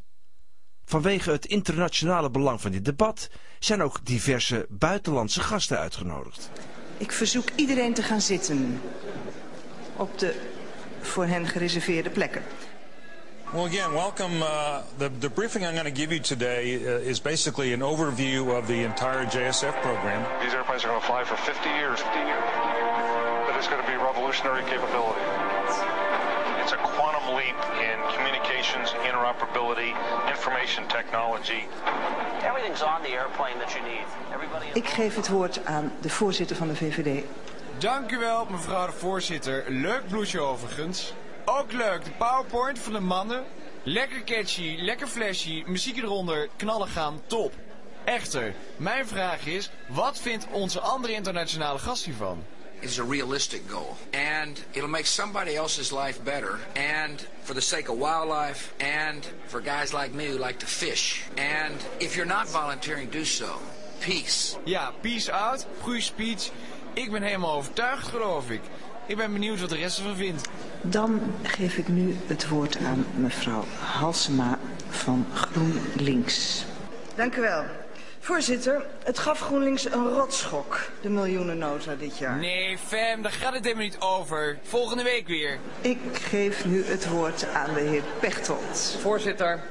Vanwege het internationale belang van dit debat zijn ook diverse buitenlandse gasten uitgenodigd. Ik verzoek iedereen te gaan zitten op de voor hen gereserveerde plekken. Well, again, welcome. Uh, the, the briefing I'm going to give you today uh, is basically an overview of the entire JSF program. These airplanes are going to fly for 50 years. 50 years. That is going to be revolutionary capability. It's a quantum leap in communications, interoperability, information technology. Everything's on the airplane that you need. Everybody Ik geef het woord aan de voorzitter van de VVD. Dank u wel, mevrouw de voorzitter. Leuk bloesje overigens. Ook leuk, de powerpoint van de mannen. Lekker catchy, lekker flashy, muziek eronder, knallen gaan, top. Echter, mijn vraag is, wat vindt onze andere internationale gast hiervan? Is a realistic goal. And it'll make somebody else's life better. And for the sake of wildlife. And for guys like me who like to fish. And if you're not volunteering, do so. Peace. Ja, peace out, goede speech. Ik ben helemaal overtuigd, geloof ik. Ik ben benieuwd wat de rest ervan vindt. Dan geef ik nu het woord aan mevrouw Halsema van GroenLinks. Dank u wel. Voorzitter, het gaf GroenLinks een rotschok, de miljoenennota dit jaar. Nee, fam, daar gaat het helemaal niet over. Volgende week weer. Ik geef nu het woord aan de heer Pechtold. Voorzitter,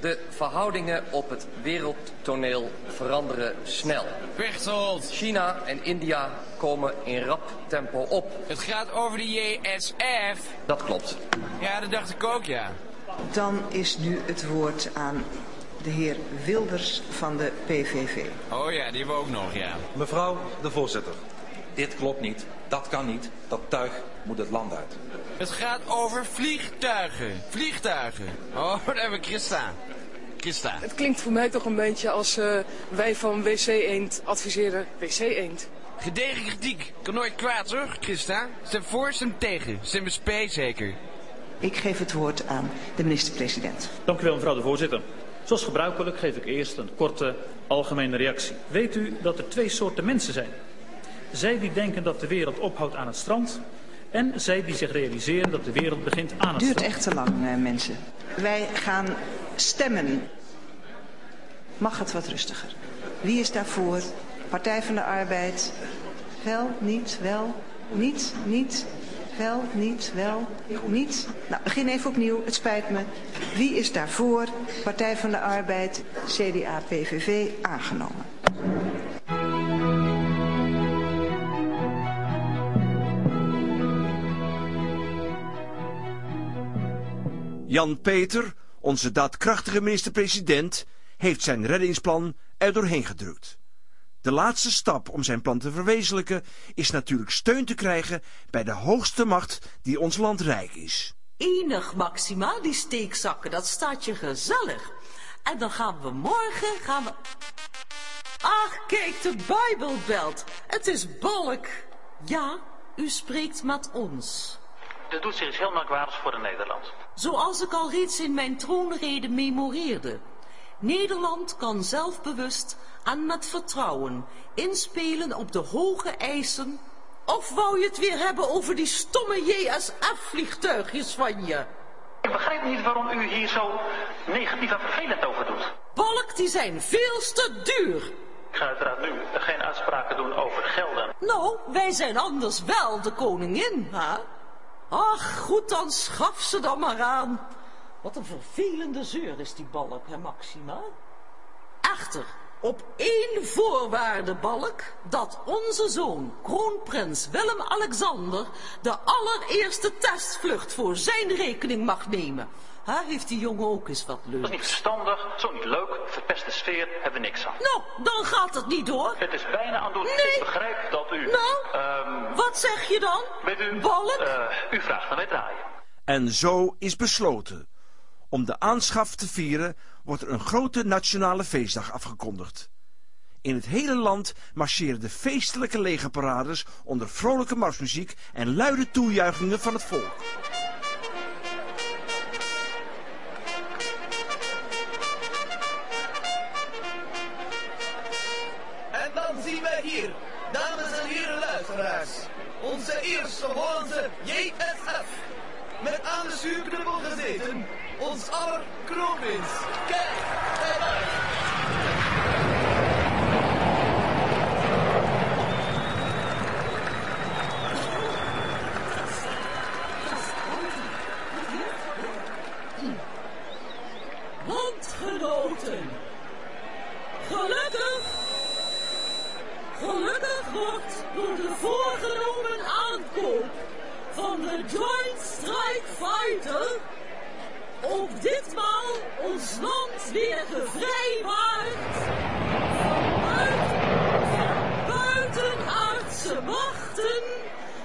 de verhoudingen op het wereldtoneel veranderen snel. Pechtold. China en India komen in rap tempo op. Het gaat over de JSF. Dat klopt. Ja, dat dacht ik ook, ja. Dan is nu het woord aan de heer Wilders van de PVV. Oh ja, die hebben we ook nog, ja. Mevrouw de voorzitter, dit klopt niet, dat kan niet, dat tuig moet het land uit. Het gaat over vliegtuigen. Vliegtuigen. Oh, daar hebben we Christa. Christa. Het klinkt voor mij toch een beetje als uh, wij van WC Eend adviseren WC Eend. Gedegen kritiek. Kan nooit kwaad hoor, Christa. Stem voor, stem tegen. Stem SP zeker. Ik geef het woord aan de minister-president. Dank u wel, mevrouw de voorzitter. Zoals gebruikelijk geef ik eerst een korte algemene reactie. Weet u dat er twee soorten mensen zijn? Zij die denken dat de wereld ophoudt aan het strand... en zij die zich realiseren dat de wereld begint aan het Duurt strand. echt te lang, uh, mensen. Wij gaan stemmen. Mag het wat rustiger? Wie is daarvoor? Partij van de Arbeid? Wel, niet, wel, niet, niet, wel, niet, wel, niet. Nou, begin even opnieuw, het spijt me. Wie is daarvoor? Partij van de Arbeid, CDA, PVV, aangenomen. Jan Peter, onze daadkrachtige minister-president, heeft zijn reddingsplan er doorheen gedrukt. De laatste stap om zijn plan te verwezenlijken is natuurlijk steun te krijgen bij de hoogste macht die ons land rijk is. Enig, Maxima, die steekzakken, dat staat je gezellig. En dan gaan we morgen, gaan we... Ach, kijk, de Bijbel belt. Het is Balk. Ja, u spreekt met ons. De doet zich iets heel merkwaardigs voor de Nederland. Zoals ik al reeds in mijn troonrede memoreerde. Nederland kan zelfbewust en met vertrouwen inspelen op de hoge eisen. Of wou je het weer hebben over die stomme JSF-vliegtuigjes van je? Ik begrijp niet waarom u hier zo negatief en vervelend over doet. Balk, die zijn veel te duur. Ik ga uiteraard nu geen uitspraken doen over gelden. Nou, wij zijn anders wel de koningin, hè? Ach, goed, dan schaf ze dan maar aan. Wat een vervelende zeur is die balk, hè, Maxima? Echter, op één voorwaarde, balk, dat onze zoon, kroonprins Willem-Alexander, de allereerste testvlucht voor zijn rekening mag nemen. Ha, heeft die jongen ook eens wat leuk? Dat is niet verstandig, zo niet leuk, verpest de sfeer, hebben we niks aan. Nou, dan gaat het niet door. Het is bijna aan doen. Nee. Ik begrijp dat u... Nou, um, wat zeg je dan? Weet u... Balk? Uh, u vraagt en wij draaien. En zo is besloten. Om de aanschaf te vieren wordt er een grote nationale feestdag afgekondigd. In het hele land marcheren de feestelijke legerparades onder vrolijke marsmuziek en luide toejuichingen van het volk. En dan zien wij hier, dames en heren luisteraars, onze eerste Hollandse JSF. Met aan de stuurknuppel gezeten, ons aller kroonprins. Kijk, eruit. Landgenoten, gelukkig, gelukkig wordt door de voorgenomen aankoop van de Joint Strike Fighter ook ditmaal ons land weer gevrijwaard van buitenaardse machten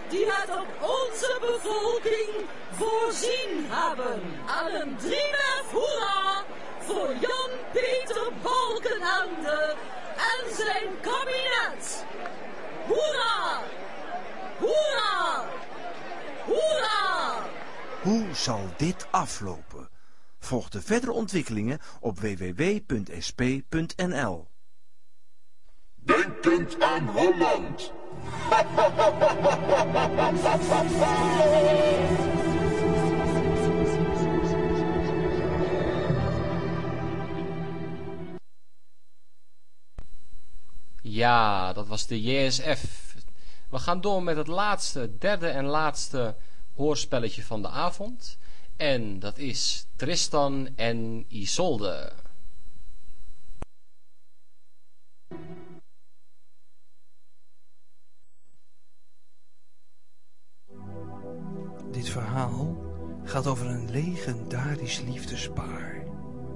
die het op onze bevolking voorzien hebben. En een drielef hoera voor Jan-Peter Balkenende en zijn kabinet. Hoera! Hoera! Hoera! Hoe zal dit aflopen? Volg de verdere ontwikkelingen op www.sp.nl. Denkend aan Holland. Ja, dat was de JSF. We gaan door met het laatste, derde en laatste hoorspelletje van de avond. En dat is Tristan en Isolde. Dit verhaal gaat over een legendarisch liefdespaar.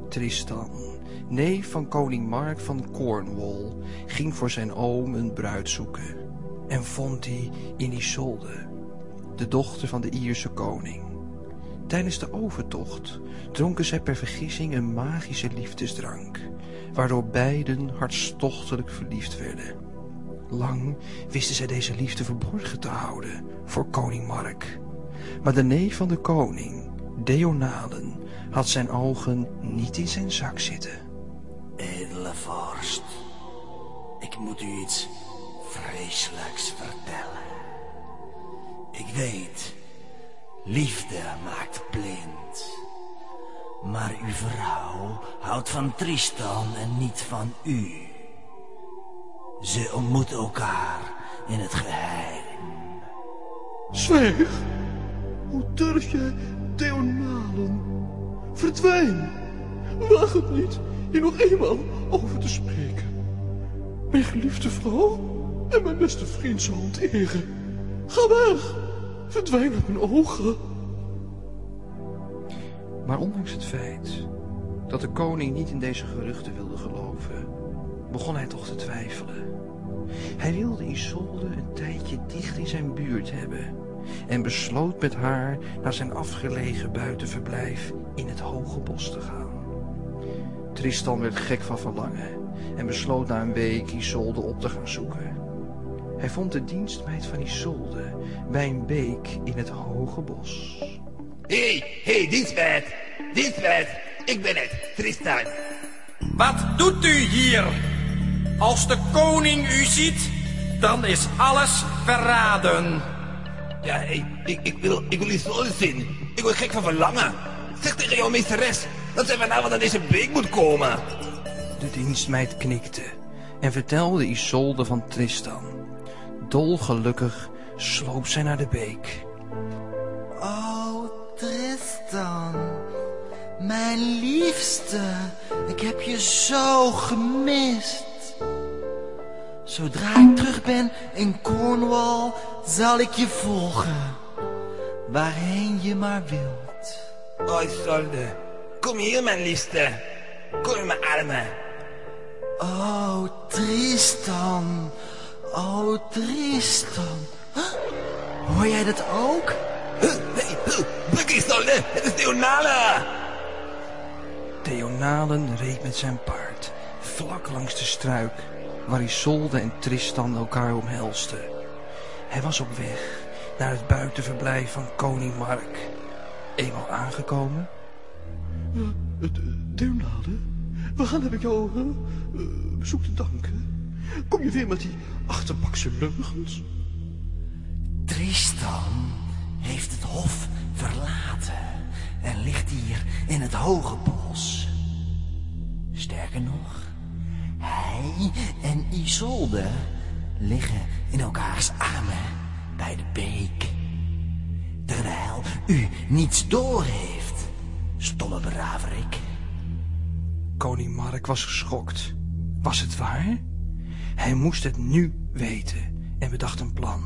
Tristan, neef van koning Mark van Cornwall, ging voor zijn oom een bruid zoeken. En vond die in Isolde, de dochter van de Ierse koning. Tijdens de overtocht dronken zij per vergissing een magische liefdesdrank, waardoor beiden hartstochtelijk verliefd werden. Lang wisten zij deze liefde verborgen te houden voor koning Mark. Maar de neef van de koning, Deonalen, had zijn ogen niet in zijn zak zitten. Edele vorst, ik moet u iets vreselijks vertellen. Ik weet, liefde maakt blind. Maar uw vrouw houdt van Tristan en niet van u. Ze ontmoeten elkaar in het geheim. Zwijg! Hoe durf je, Theonalen? Verdwijn! Waag het niet hier nog eenmaal over te spreken. Mijn geliefde vrouw en mijn beste vriend zal onteren. Ga weg! Verdwijn uit mijn ogen. Maar ondanks het feit dat de koning niet in deze geruchten wilde geloven, begon hij toch te twijfelen. Hij wilde Isolde een tijdje dicht in zijn buurt hebben en besloot met haar naar zijn afgelegen buitenverblijf in het hoge bos te gaan. Tristan werd gek van verlangen en besloot na een week Isolde op te gaan zoeken. Hij vond de dienstmeid van Isolde bij een beek in het hoge bos. Hé, hey, hé, hey, dienstmeid. Dienstmeid, ik ben het, Tristan. Wat doet u hier? Als de koning u ziet, dan is alles verraden. Ja, ik, ik, ik wil, ik wil Isolde zien. Ik word gek van verlangen. Zeg tegen jouw meesteres dat zij vanavond naar deze beek moet komen. De dienstmeid knikte en vertelde Isolde van Tristan. Dolgelukkig sloop zij naar de beek. Oh, Tristan. Mijn liefste. Ik heb je zo gemist. Zodra ik terug ben in Cornwall, zal ik je volgen. Waarheen je maar wilt. Oh, Isolde. Kom hier, mijn liefste. Kom in mijn armen. Oh, Tristan. Oh, Tristan. Huh? Hoor jij dat ook? Nee, Buk Isolde. Het is Theonale. Theonalen reed met zijn paard vlak langs de struik waar Isolde en Tristan elkaar omhelsten. Hij was op weg naar het buitenverblijf van koning Mark. Eenmaal aangekomen... Uh, Deonade, waaraan heb ik jou uh, uh, bezoek te danken? Kom je weer met die achterbakse leugens? Tristan heeft het hof verlaten en ligt hier in het hoge bos. Sterker nog, hij en Isolde liggen in elkaars armen bij de beek. Terwijl u niets doorheeft, stomme braverik. Koning Mark was geschokt. Was het waar? Hij moest het nu weten en bedacht een plan.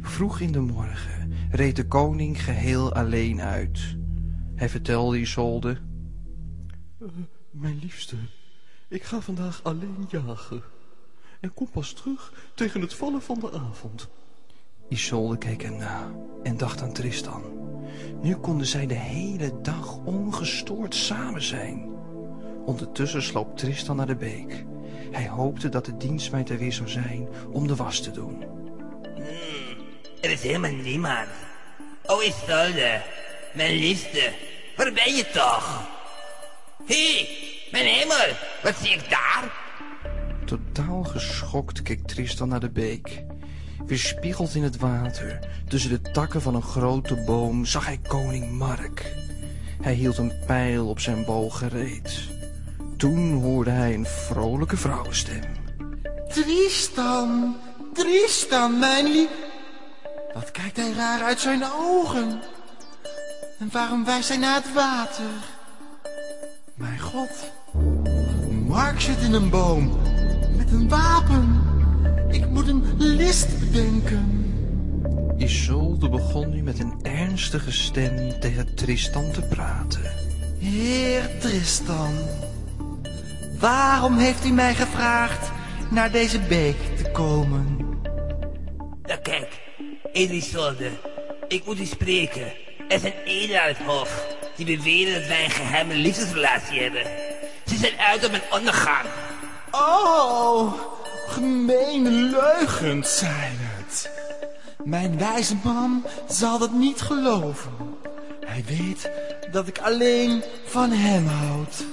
Vroeg in de morgen reed de koning geheel alleen uit. Hij vertelde Isolde... Uh, mijn liefste, ik ga vandaag alleen jagen. En kom pas terug tegen het vallen van de avond. Isolde keek hem na en dacht aan Tristan. Nu konden zij de hele dag ongestoord samen zijn. Ondertussen sloop Tristan naar de beek. Hij hoopte dat de dienstmeid er weer zou zijn om de was te doen. Hmm, er is helemaal niemand. Oh, Isolde, mijn liefste, waar ben je toch? Hé, hey, mijn hemel, wat zie ik daar? Totaal geschokt keek Tristan naar de beek. Weerspiegeld in het water, tussen de takken van een grote boom, zag hij koning Mark. Hij hield een pijl op zijn boog gereed. Toen hoorde hij een vrolijke vrouwenstem. Tristan, Tristan, mijn lief. Wat kijkt hij raar uit zijn ogen? En waarom wijst hij naar het water? Mijn god, Mark zit in een boom met een wapen. Ik moet een list bedenken. Isolde begon nu met een ernstige stem tegen Tristan te praten. Heer Tristan, waarom heeft u mij gevraagd naar deze beek te komen? Nou kijk, Elisode, ik moet u spreken. Er zijn edelen uit het hof die beweren dat wij een geheime liefdesrelatie hebben. Ze zijn uit op mijn ondergang. Oh, gemene leugens zijn het. Mijn wijze man zal dat niet geloven. Hij weet dat ik alleen van hem houd.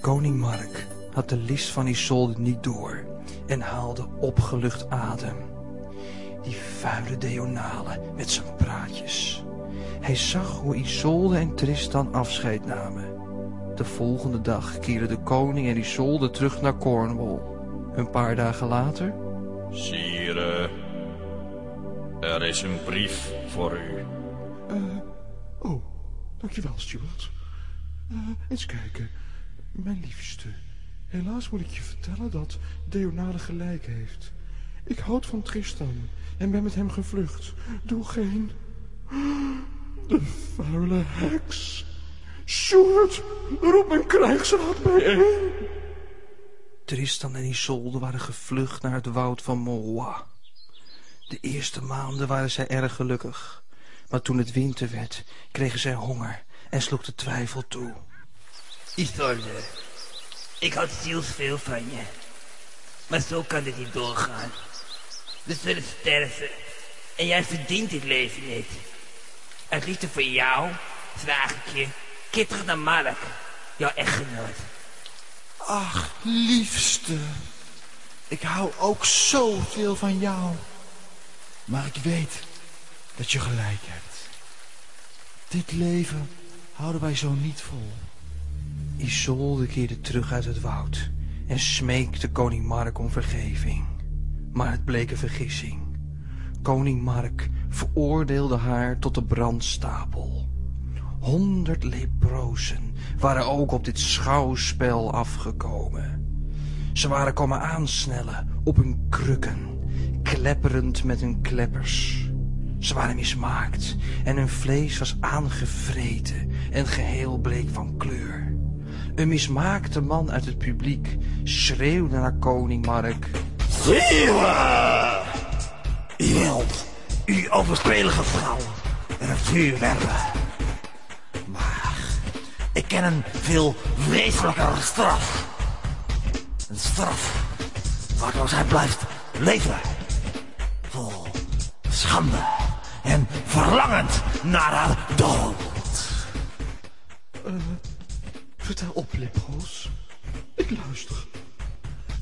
Koning Mark had de list van Isolde niet door en haalde opgelucht adem. Die vuile Deonale met zijn praatjes. Hij zag hoe Isolde en Tristan afscheid namen. De volgende dag keerden de koning en Isolde terug naar Cornwall. Een paar dagen later... Sire, er is een brief voor u. Uh, oh, dankjewel, Stuart. Uh, eens kijken. Mijn liefste, helaas moet ik je vertellen dat Deonade gelijk heeft. Ik houd van Tristan en ben met hem gevlucht. Doe geen... De vuile heks. Stuart, roep mijn krijgsraad bijeen. Tristan en Isolde waren gevlucht naar het woud van Moa. De eerste maanden waren zij erg gelukkig. Maar toen het winter werd, kregen zij honger en sloeg de twijfel toe. Isolde, ik had zielsveel van je. Maar zo kan dit niet doorgaan. We zullen sterven. En jij verdient dit leven niet. Uit liefde voor jou vraag ik je, keer terug naar Mark, jouw echtgenoot. Ach, liefste. Ik hou ook zoveel van jou. Maar ik weet dat je gelijk hebt. Dit leven houden wij zo niet vol. Isolde keerde terug uit het woud en smeekte koning Mark om vergeving. Maar het bleek een vergissing. Koning Mark veroordeelde haar tot de brandstapel. Honderd leprozen waren ook op dit schouwspel afgekomen. Ze waren komen aansnellen op hun krukken, klepperend met hun kleppers. Ze waren mismaakt en hun vlees was aangevreten en geheel bleek van kleur. Een mismaakte man uit het publiek schreeuwde naar koning Mark. Sire! U wilt uw overspelige vrouw het vuur werpen. Maar ik ken een veel vreselijkere straf. Een straf waardoor zij blijft leven. Vol schande en verlangend naar haar dood. Uh, vertel op, Liproos. Ik luister.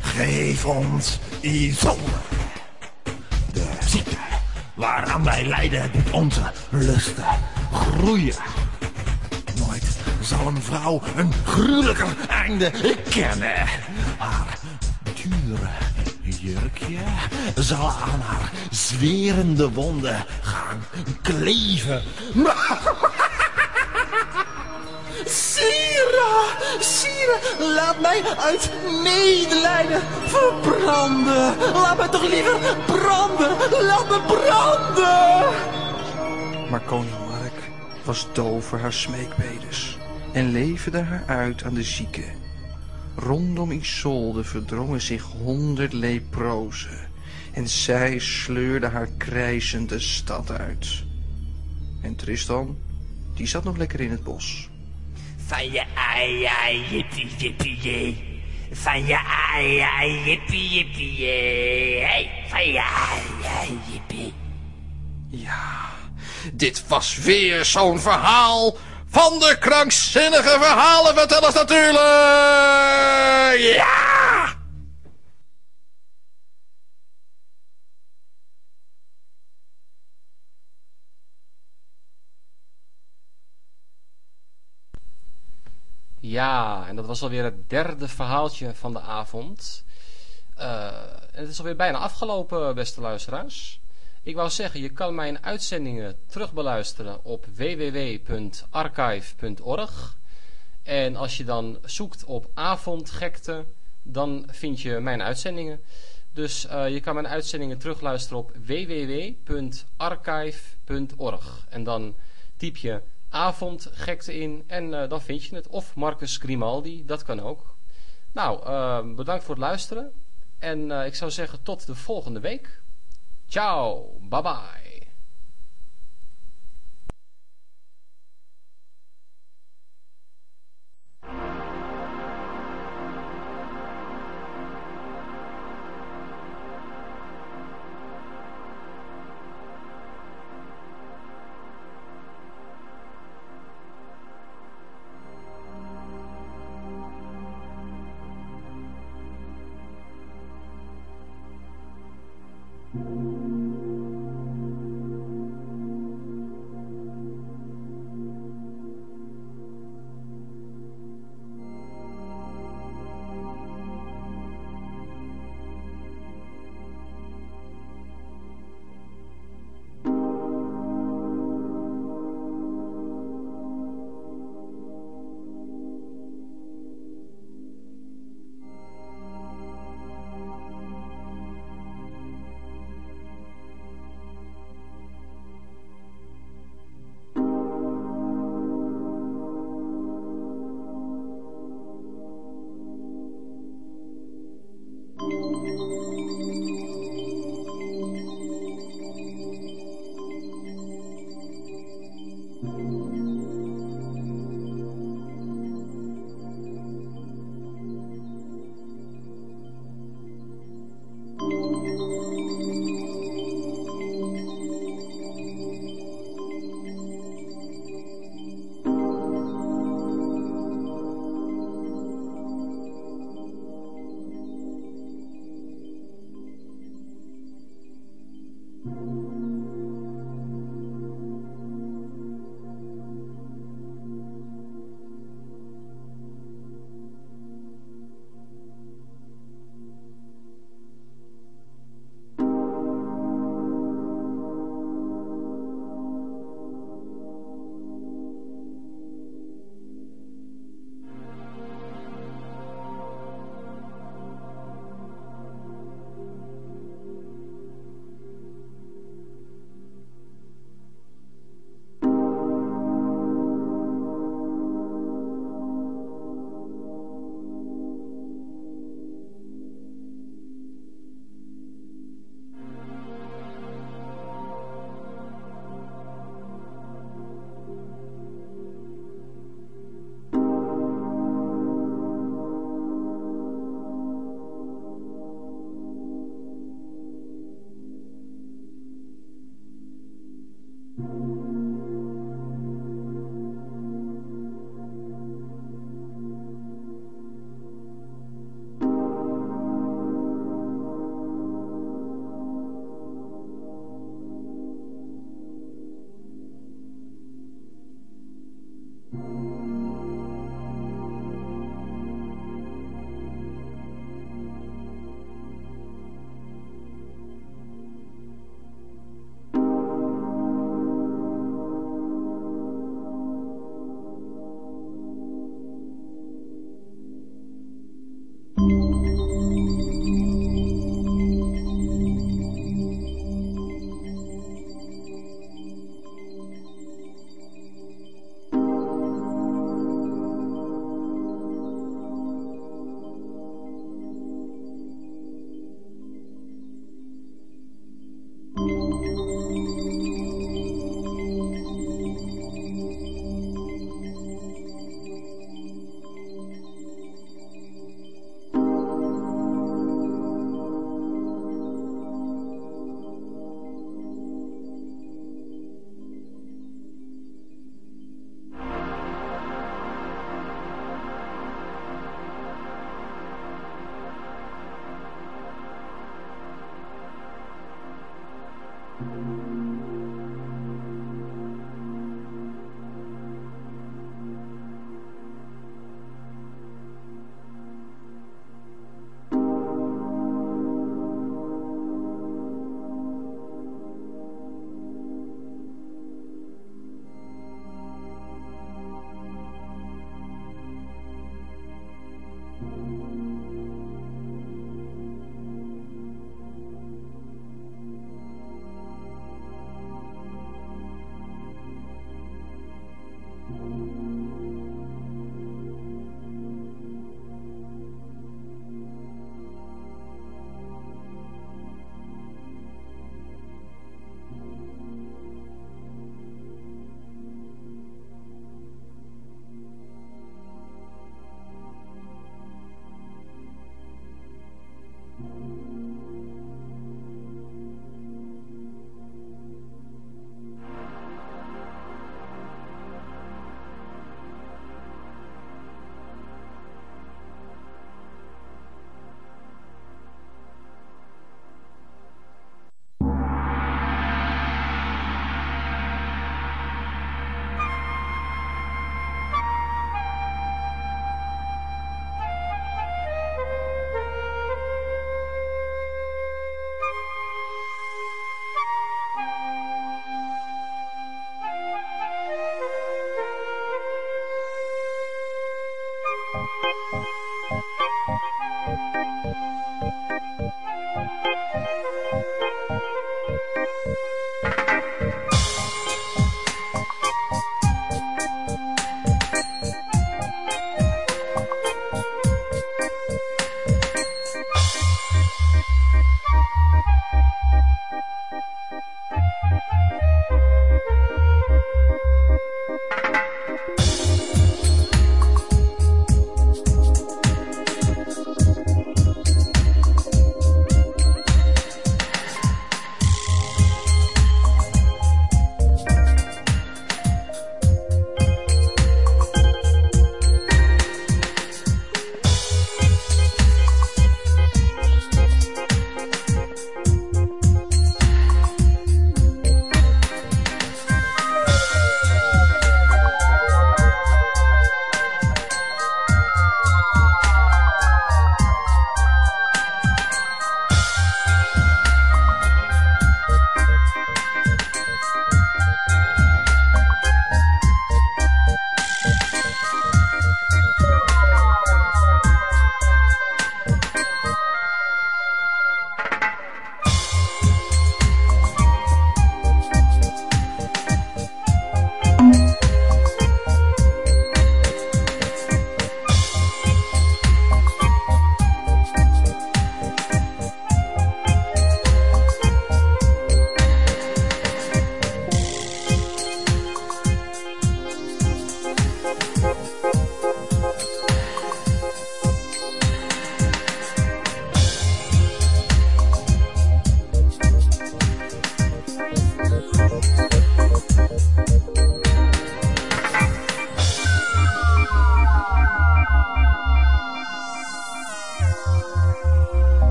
Geef ons Isolde. De ziekte waaraan wij lijden doet onze lusten groeien. Nooit zal een vrouw een gruwelijker einde kennen. Haar dure jurkje zal aan haar zwerende wonden gaan kleven. Sire, Sire, laat mij uit medelijden verbranden. Laat me toch liever branden. Laat me branden. Maar koning Mark was doof voor haar smeekbedes en leverde haar uit aan de zieken. Rondom Isolde verdrongen zich honderd leprozen en zij sleurde haar krijzend de stad uit. En Tristan, die zat nog lekker in het bos. Van je ai ai jippie jippie jee. Van je ai ai. Hey, van je ai ai. Ja, dit was weer zo'n verhaal van de krankzinnige verhalenvertellers natuurlijk. Ja! Ja, en dat was alweer het derde verhaaltje van de avond. En het is alweer bijna afgelopen, beste luisteraars. Ik wou zeggen, je kan mijn uitzendingen terugbeluisteren op www.archive.org. En als je dan zoekt op avondgekte, dan vind je mijn uitzendingen. Dus uh, je kan mijn uitzendingen terugluisteren op www.archive.org. En dan typ je avondgekte in en uh, dan vind je het. Of Marcus Grimaldi, dat kan ook. Nou, uh, bedankt voor het luisteren. En ik zou zeggen tot de volgende week. Ciao, bye bye.